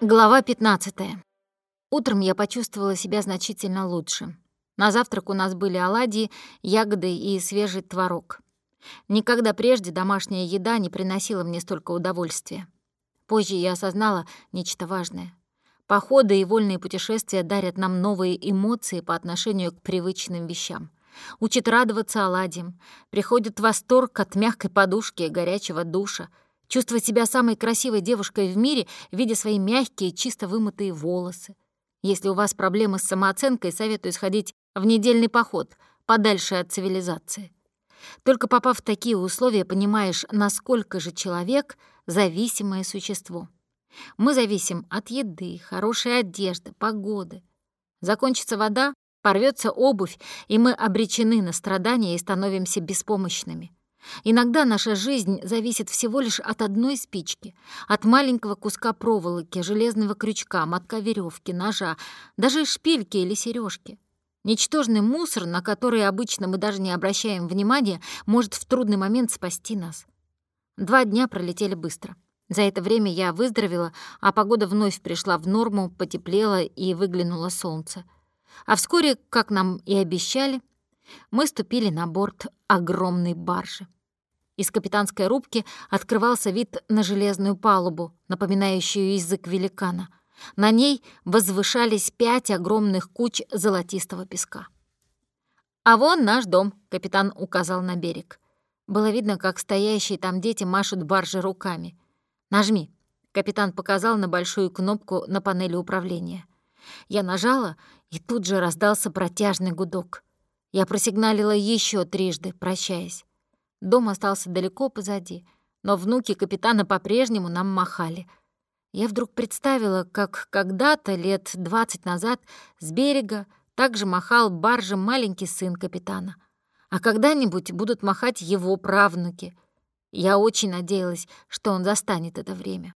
Глава 15. Утром я почувствовала себя значительно лучше. На завтрак у нас были оладьи, ягоды и свежий творог. Никогда прежде домашняя еда не приносила мне столько удовольствия. Позже я осознала нечто важное. Походы и вольные путешествия дарят нам новые эмоции по отношению к привычным вещам. Учат радоваться оладьям, приходит восторг от мягкой подушки и горячего душа — Чувствовать себя самой красивой девушкой в мире, видя свои мягкие, чисто вымытые волосы. Если у вас проблемы с самооценкой, советую сходить в недельный поход, подальше от цивилизации. Только попав в такие условия, понимаешь, насколько же человек — зависимое существо. Мы зависим от еды, хорошей одежды, погоды. Закончится вода, порвется обувь, и мы обречены на страдания и становимся беспомощными. Иногда наша жизнь зависит всего лишь от одной спички, от маленького куска проволоки, железного крючка, мотка веревки, ножа, даже шпильки или сережки. Ничтожный мусор, на который обычно мы даже не обращаем внимания, может в трудный момент спасти нас. Два дня пролетели быстро. За это время я выздоровела, а погода вновь пришла в норму, потеплело и выглянуло солнце. А вскоре, как нам и обещали, мы ступили на борт огромной баржи. Из капитанской рубки открывался вид на железную палубу, напоминающую язык великана. На ней возвышались пять огромных куч золотистого песка. «А вон наш дом», — капитан указал на берег. Было видно, как стоящие там дети машут баржи руками. «Нажми», — капитан показал на большую кнопку на панели управления. Я нажала, и тут же раздался протяжный гудок. Я просигналила еще трижды, прощаясь. Дом остался далеко позади, но внуки капитана по-прежнему нам махали. Я вдруг представила, как когда-то, лет двадцать назад, с берега также махал баржем маленький сын капитана. А когда-нибудь будут махать его правнуки. Я очень надеялась, что он застанет это время.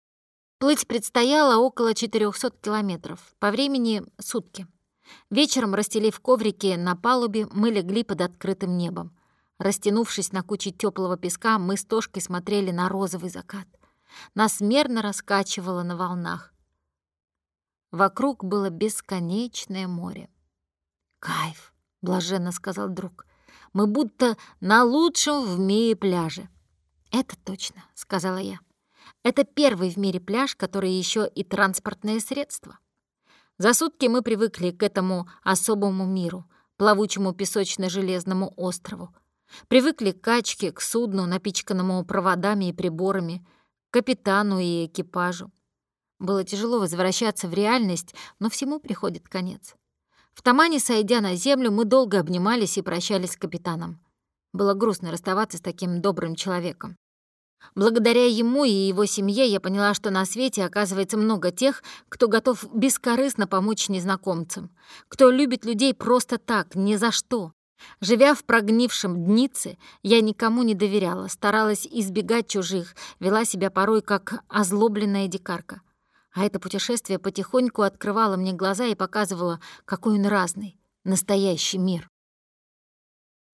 Плыть предстояло около 400 километров, по времени — сутки. Вечером, расстелив коврики на палубе, мы легли под открытым небом. Растянувшись на куче теплого песка, мы с Тошкой смотрели на розовый закат. Нас мерно раскачивало на волнах. Вокруг было бесконечное море. «Кайф!» — блаженно сказал друг. «Мы будто на лучшем в мире пляже». «Это точно», — сказала я. «Это первый в мире пляж, который еще и транспортное средство». За сутки мы привыкли к этому особому миру, плавучему песочно-железному острову, Привыкли к качке, к судну, напичканному проводами и приборами, к капитану и экипажу. Было тяжело возвращаться в реальность, но всему приходит конец. В Тамане, сойдя на землю, мы долго обнимались и прощались с капитаном. Было грустно расставаться с таким добрым человеком. Благодаря ему и его семье я поняла, что на свете оказывается много тех, кто готов бескорыстно помочь незнакомцам, кто любит людей просто так, ни за что, Живя в прогнившем днице, я никому не доверяла, старалась избегать чужих, вела себя порой как озлобленная дикарка. А это путешествие потихоньку открывало мне глаза и показывало, какой он разный, настоящий мир.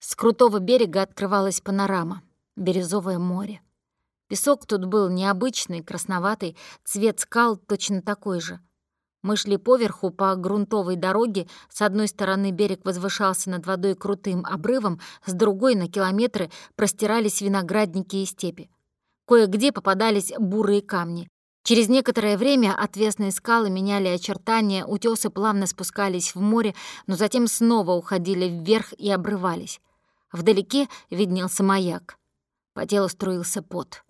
С крутого берега открывалась панорама, бирюзовое море. Песок тут был необычный, красноватый, цвет скал точно такой же — мы шли поверху по грунтовой дороге. С одной стороны берег возвышался над водой крутым обрывом, с другой на километры простирались виноградники и степи. Кое-где попадались бурые камни. Через некоторое время отвесные скалы меняли очертания, утёсы плавно спускались в море, но затем снова уходили вверх и обрывались. Вдалеке виднелся маяк. По телу струился пот.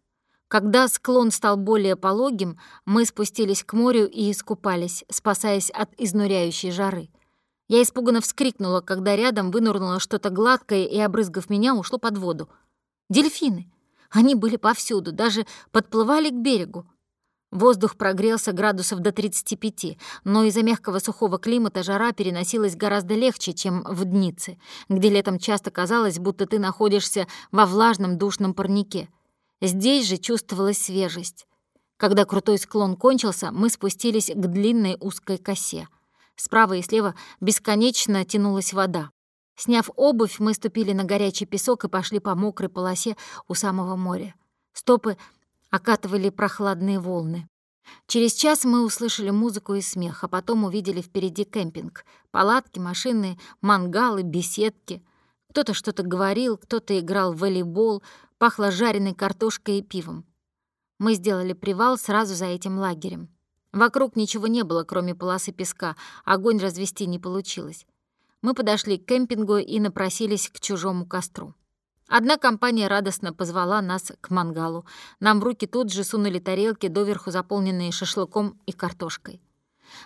Когда склон стал более пологим, мы спустились к морю и искупались, спасаясь от изнуряющей жары. Я испуганно вскрикнула, когда рядом вынурнуло что-то гладкое и, обрызгав меня, ушло под воду. Дельфины! Они были повсюду, даже подплывали к берегу. Воздух прогрелся градусов до 35, но из-за мягкого сухого климата жара переносилась гораздо легче, чем в Днице, где летом часто казалось, будто ты находишься во влажном душном парнике. Здесь же чувствовалась свежесть. Когда крутой склон кончился, мы спустились к длинной узкой косе. Справа и слева бесконечно тянулась вода. Сняв обувь, мы ступили на горячий песок и пошли по мокрой полосе у самого моря. Стопы окатывали прохладные волны. Через час мы услышали музыку и смех, а потом увидели впереди кемпинг. Палатки, машины, мангалы, беседки. Кто-то что-то говорил, кто-то играл в волейбол, пахло жареной картошкой и пивом. Мы сделали привал сразу за этим лагерем. Вокруг ничего не было, кроме полосы песка, огонь развести не получилось. Мы подошли к кемпингу и напросились к чужому костру. Одна компания радостно позвала нас к мангалу. Нам в руки тут же сунули тарелки, доверху заполненные шашлыком и картошкой.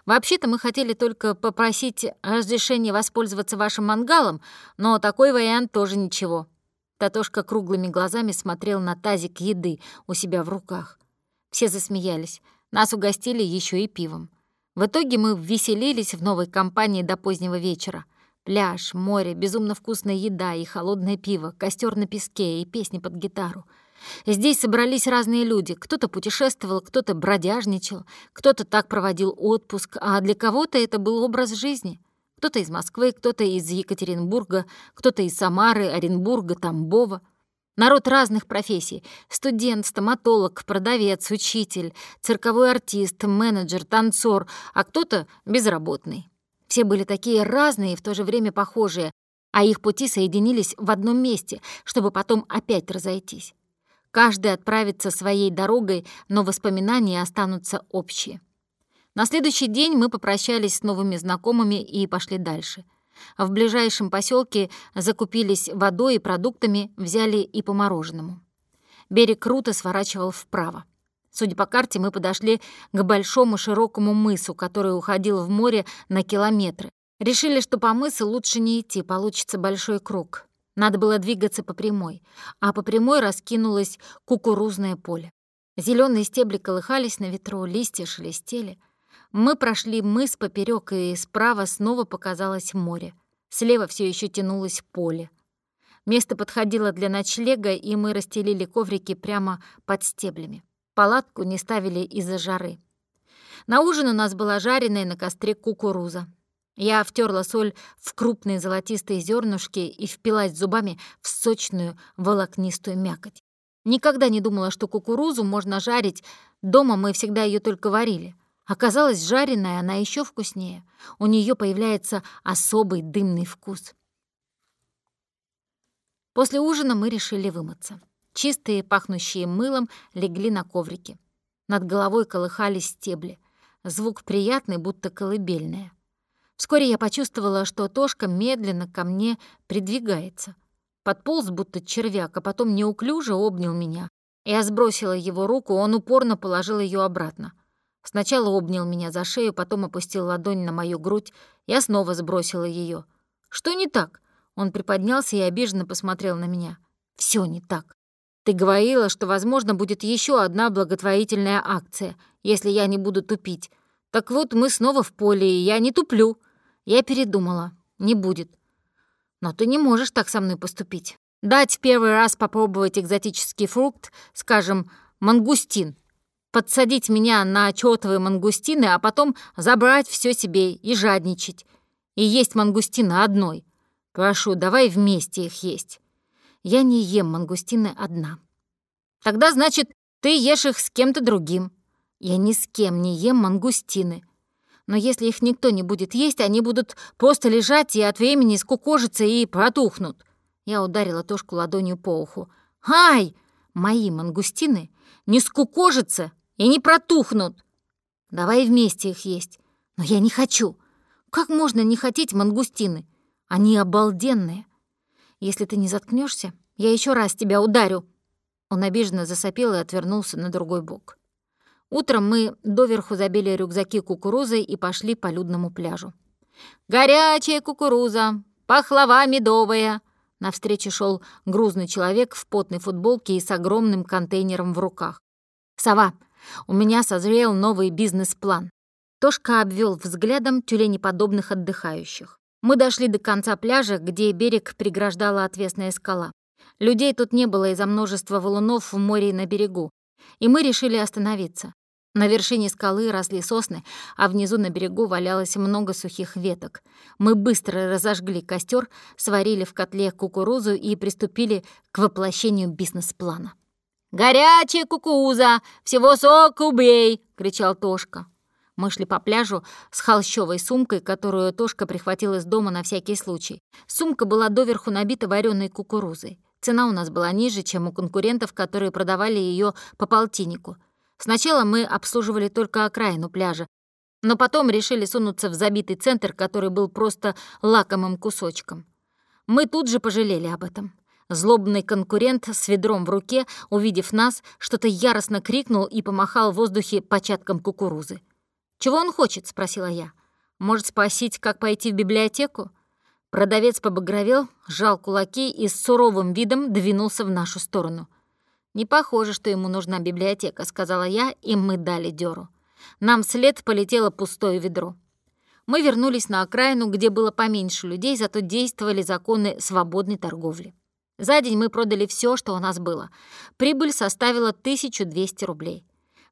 Вообще-то мы хотели только попросить разрешения воспользоваться вашим мангалом, но такой вариант тоже ничего. Татошка круглыми глазами смотрел на тазик еды у себя в руках. Все засмеялись. Нас угостили еще и пивом. В итоге мы веселились в новой компании до позднего вечера. Пляж, море, безумно вкусная еда и холодное пиво, костер на песке и песни под гитару. Здесь собрались разные люди. Кто-то путешествовал, кто-то бродяжничал, кто-то так проводил отпуск, а для кого-то это был образ жизни. Кто-то из Москвы, кто-то из Екатеринбурга, кто-то из Самары, Оренбурга, Тамбова. Народ разных профессий — студент, стоматолог, продавец, учитель, цирковой артист, менеджер, танцор, а кто-то безработный. Все были такие разные и в то же время похожие, а их пути соединились в одном месте, чтобы потом опять разойтись. Каждый отправится своей дорогой, но воспоминания останутся общие. На следующий день мы попрощались с новыми знакомыми и пошли дальше. В ближайшем поселке закупились водой и продуктами, взяли и по мороженому. Берег круто сворачивал вправо. Судя по карте, мы подошли к большому широкому мысу, который уходил в море на километры. Решили, что по мысу лучше не идти, получится большой круг. Надо было двигаться по прямой, а по прямой раскинулось кукурузное поле. Зеленые стебли колыхались на ветру, листья шелестели. Мы прошли мыс поперек, и справа снова показалось море. Слева все еще тянулось поле. Место подходило для ночлега, и мы расстелили коврики прямо под стеблями. Палатку не ставили из-за жары. На ужин у нас была жареная на костре кукуруза. Я втерла соль в крупные золотистые зернышки и впилась зубами в сочную волокнистую мякоть. Никогда не думала, что кукурузу можно жарить. Дома мы всегда ее только варили. Оказалось, жареная она еще вкуснее. У нее появляется особый дымный вкус. После ужина мы решили вымыться. Чистые, пахнущие мылом, легли на коврике. Над головой колыхались стебли. Звук приятный, будто колыбельная. Вскоре я почувствовала, что Тошка медленно ко мне придвигается. Подполз, будто червяк, а потом неуклюже обнял меня. Я сбросила его руку, он упорно положил ее обратно. Сначала обнял меня за шею, потом опустил ладонь на мою грудь. Я снова сбросила ее. «Что не так?» Он приподнялся и обиженно посмотрел на меня. Все не так. Ты говорила, что, возможно, будет еще одна благотворительная акция, если я не буду тупить. Так вот, мы снова в поле, и я не туплю. Я передумала. Не будет. Но ты не можешь так со мной поступить. Дать первый раз попробовать экзотический фрукт, скажем, мангустин. Подсадить меня на чёртовые мангустины, а потом забрать все себе и жадничать. И есть мангустины одной. Прошу, давай вместе их есть. Я не ем мангустины одна. Тогда, значит, ты ешь их с кем-то другим. Я ни с кем не ем мангустины. Но если их никто не будет есть, они будут просто лежать и от времени скукожиться и протухнут. Я ударила Тошку ладонью по уху. «Ай! Мои мангустины не скукожатся и не протухнут. Давай вместе их есть. Но я не хочу. Как можно не хотеть мангустины? Они обалденные. Если ты не заткнешься, я еще раз тебя ударю». Он обиженно засопел и отвернулся на другой бок. Утром мы доверху забили рюкзаки кукурузой и пошли по людному пляжу. «Горячая кукуруза! Пахлава медовая!» Навстречу шел грузный человек в потной футболке и с огромным контейнером в руках. «Сова, у меня созрел новый бизнес-план». Тошка обвел взглядом тюленеподобных отдыхающих. Мы дошли до конца пляжа, где берег преграждала отвесная скала. Людей тут не было из-за множества валунов в море и на берегу, и мы решили остановиться. На вершине скалы росли сосны, а внизу на берегу валялось много сухих веток. Мы быстро разожгли костер, сварили в котле кукурузу и приступили к воплощению бизнес-плана. «Горячая кукуруза! Всего сок убей!» — кричал Тошка. Мы шли по пляжу с холщовой сумкой, которую Тошка прихватил из дома на всякий случай. Сумка была доверху набита вареной кукурузой. Цена у нас была ниже, чем у конкурентов, которые продавали ее по полтиннику. Сначала мы обслуживали только окраину пляжа, но потом решили сунуться в забитый центр, который был просто лакомым кусочком. Мы тут же пожалели об этом. Злобный конкурент с ведром в руке, увидев нас, что-то яростно крикнул и помахал в воздухе початком кукурузы. «Чего он хочет?» — спросила я. «Может, спросить, как пойти в библиотеку?» Продавец побагровел, сжал кулаки и с суровым видом двинулся в нашу сторону. «Не похоже, что ему нужна библиотека», — сказала я, и мы дали дёру. Нам вслед полетело пустое ведро. Мы вернулись на окраину, где было поменьше людей, зато действовали законы свободной торговли. За день мы продали все, что у нас было. Прибыль составила 1200 рублей.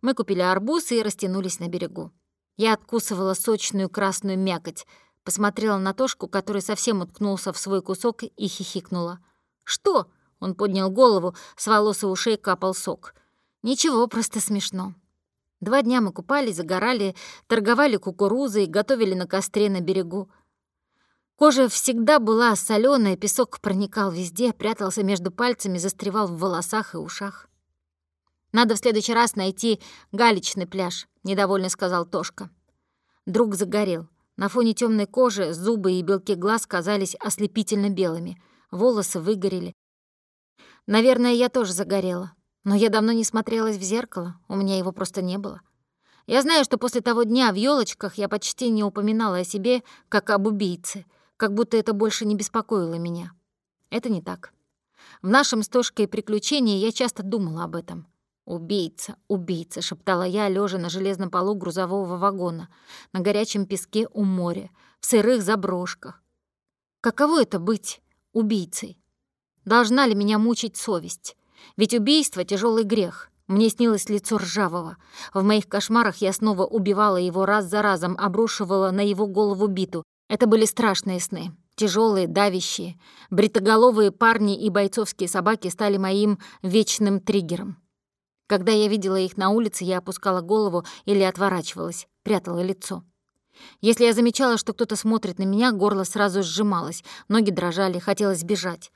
Мы купили арбуз и растянулись на берегу. Я откусывала сочную красную мякоть, посмотрела на Тошку, который совсем уткнулся в свой кусок и хихикнула. «Что?» — он поднял голову, с волос и ушей капал сок. «Ничего, просто смешно». Два дня мы купались, загорали, торговали кукурузой, готовили на костре на берегу. Кожа всегда была соленая, песок проникал везде, прятался между пальцами, застревал в волосах и ушах. «Надо в следующий раз найти галечный пляж», — недовольно сказал Тошка. Друг загорел. На фоне темной кожи зубы и белки глаз казались ослепительно белыми. Волосы выгорели. Наверное, я тоже загорела. Но я давно не смотрелась в зеркало, у меня его просто не было. Я знаю, что после того дня в елочках я почти не упоминала о себе как об убийце, как будто это больше не беспокоило меня. Это не так. В нашем с Тошкой приключении я часто думала об этом. «Убийца, убийца», — шептала я, лежа на железном полу грузового вагона, на горячем песке у моря, в сырых заброшках. Каково это быть убийцей? Должна ли меня мучить совесть? Ведь убийство — тяжелый грех. Мне снилось лицо ржавого. В моих кошмарах я снова убивала его раз за разом, обрушивала на его голову биту. Это были страшные сны. Тяжелые, давящие. Бритоголовые парни и бойцовские собаки стали моим вечным триггером. Когда я видела их на улице, я опускала голову или отворачивалась, прятала лицо. Если я замечала, что кто-то смотрит на меня, горло сразу сжималось, ноги дрожали, хотелось бежать.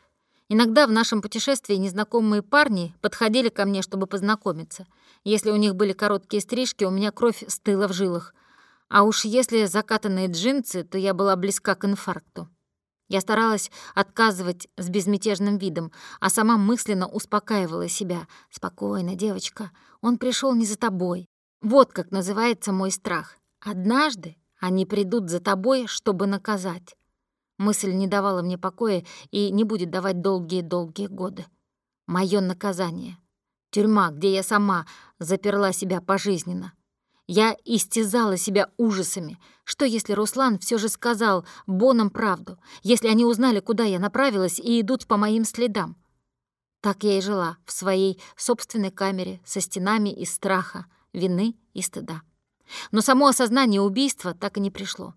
Иногда в нашем путешествии незнакомые парни подходили ко мне, чтобы познакомиться. Если у них были короткие стрижки, у меня кровь стыла в жилах. А уж если закатанные джинсы, то я была близка к инфаркту. Я старалась отказывать с безмятежным видом, а сама мысленно успокаивала себя. «Спокойно, девочка, он пришел не за тобой. Вот как называется мой страх. Однажды они придут за тобой, чтобы наказать. Мысль не давала мне покоя и не будет давать долгие-долгие годы. Моё наказание. Тюрьма, где я сама заперла себя пожизненно. Я истязала себя ужасами. Что, если Руслан все же сказал Бонам правду? Если они узнали, куда я направилась и идут по моим следам? Так я и жила в своей собственной камере со стенами из страха, вины и стыда. Но само осознание убийства так и не пришло.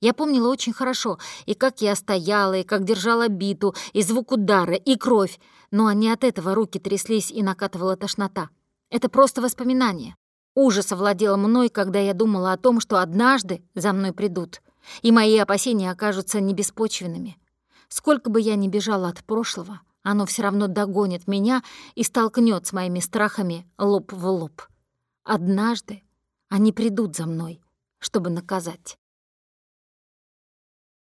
Я помнила очень хорошо, и как я стояла, и как держала биту, и звук удара, и кровь, но не от этого руки тряслись и накатывала тошнота. Это просто воспоминание. Ужас овладел мной, когда я думала о том, что однажды за мной придут, и мои опасения окажутся небеспочвенными. Сколько бы я ни бежала от прошлого, оно все равно догонит меня и столкнет с моими страхами лоб в лоб. Однажды они придут за мной, чтобы наказать.